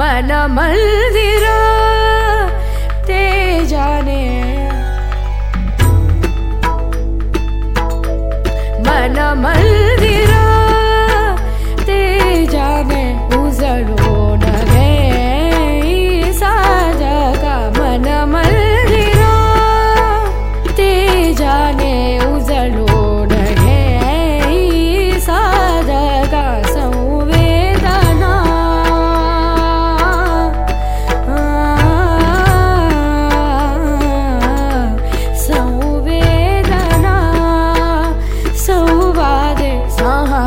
மனமல்திரா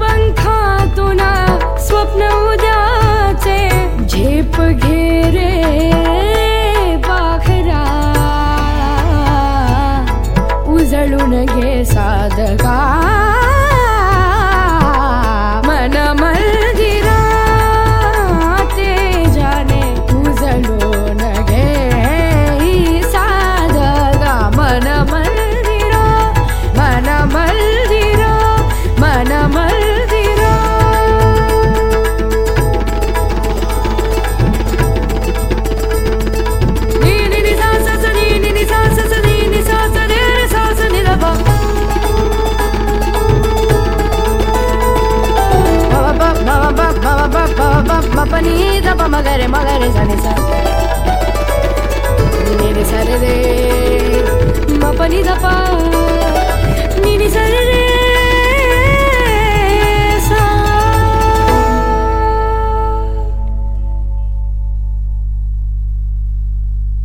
पंखातून स्वप्न उद्याचे झेप घेरे बाखरा उजळून घे sadhaka magari magari sana sana